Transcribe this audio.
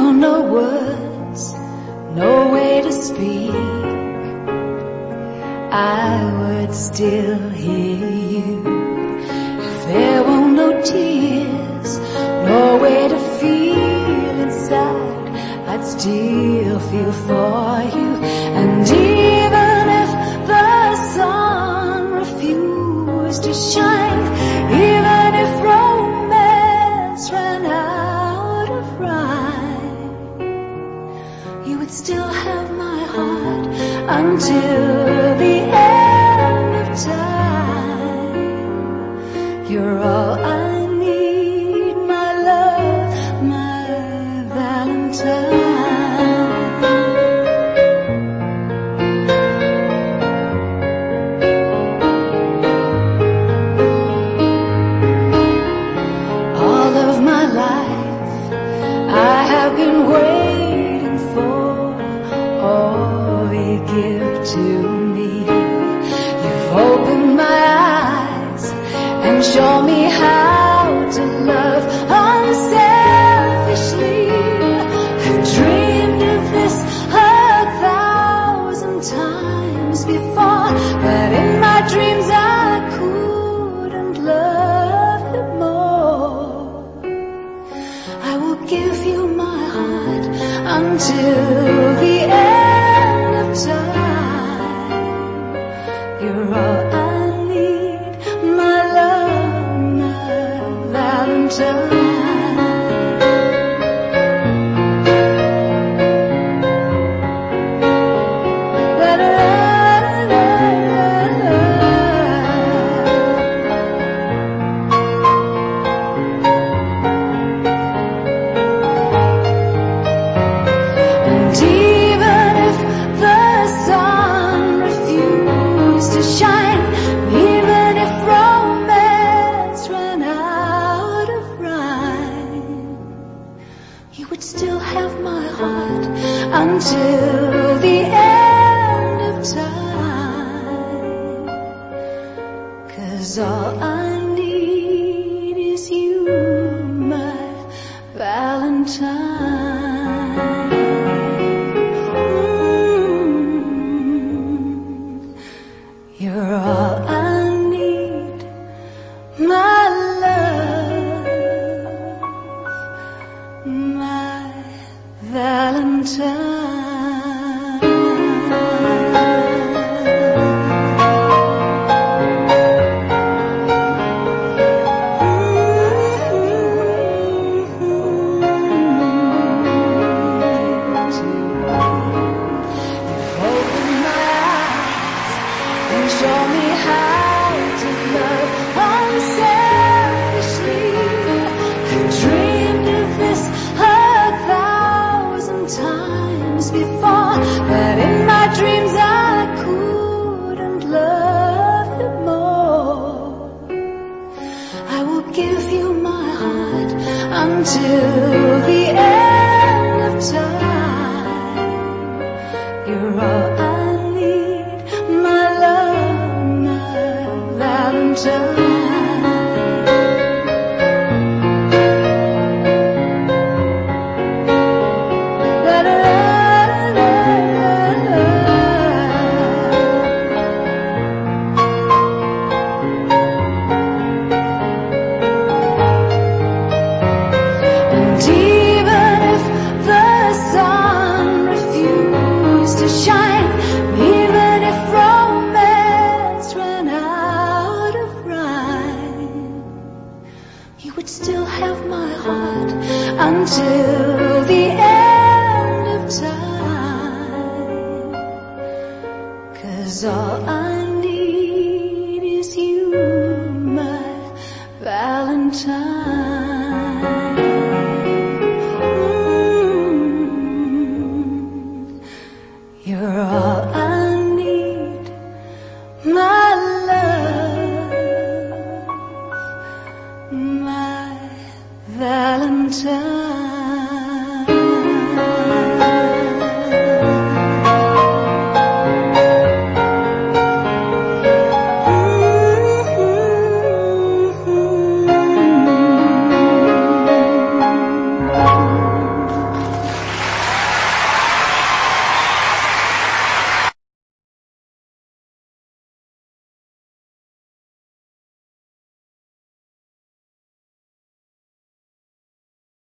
no words, no way to speak, I would still hear you. If there were no tears, no way to feel inside, I'd still feel for you would still have my heart until the end of time. You're all I give to me. You've opened my eyes and shown me how to love unselfishly. I've dreamed of this a thousand times before, but in my dreams I couldn't love you more. I will give you my heart until the until the end of time. Cause all I need is you, my Valentine. Mm. You're all I Valentine. To shine, even if romance ran out of rhyme, you would still have my heart until the end of time. Cause all I You're all I need, my love, my Valentine.